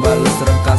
balas rengka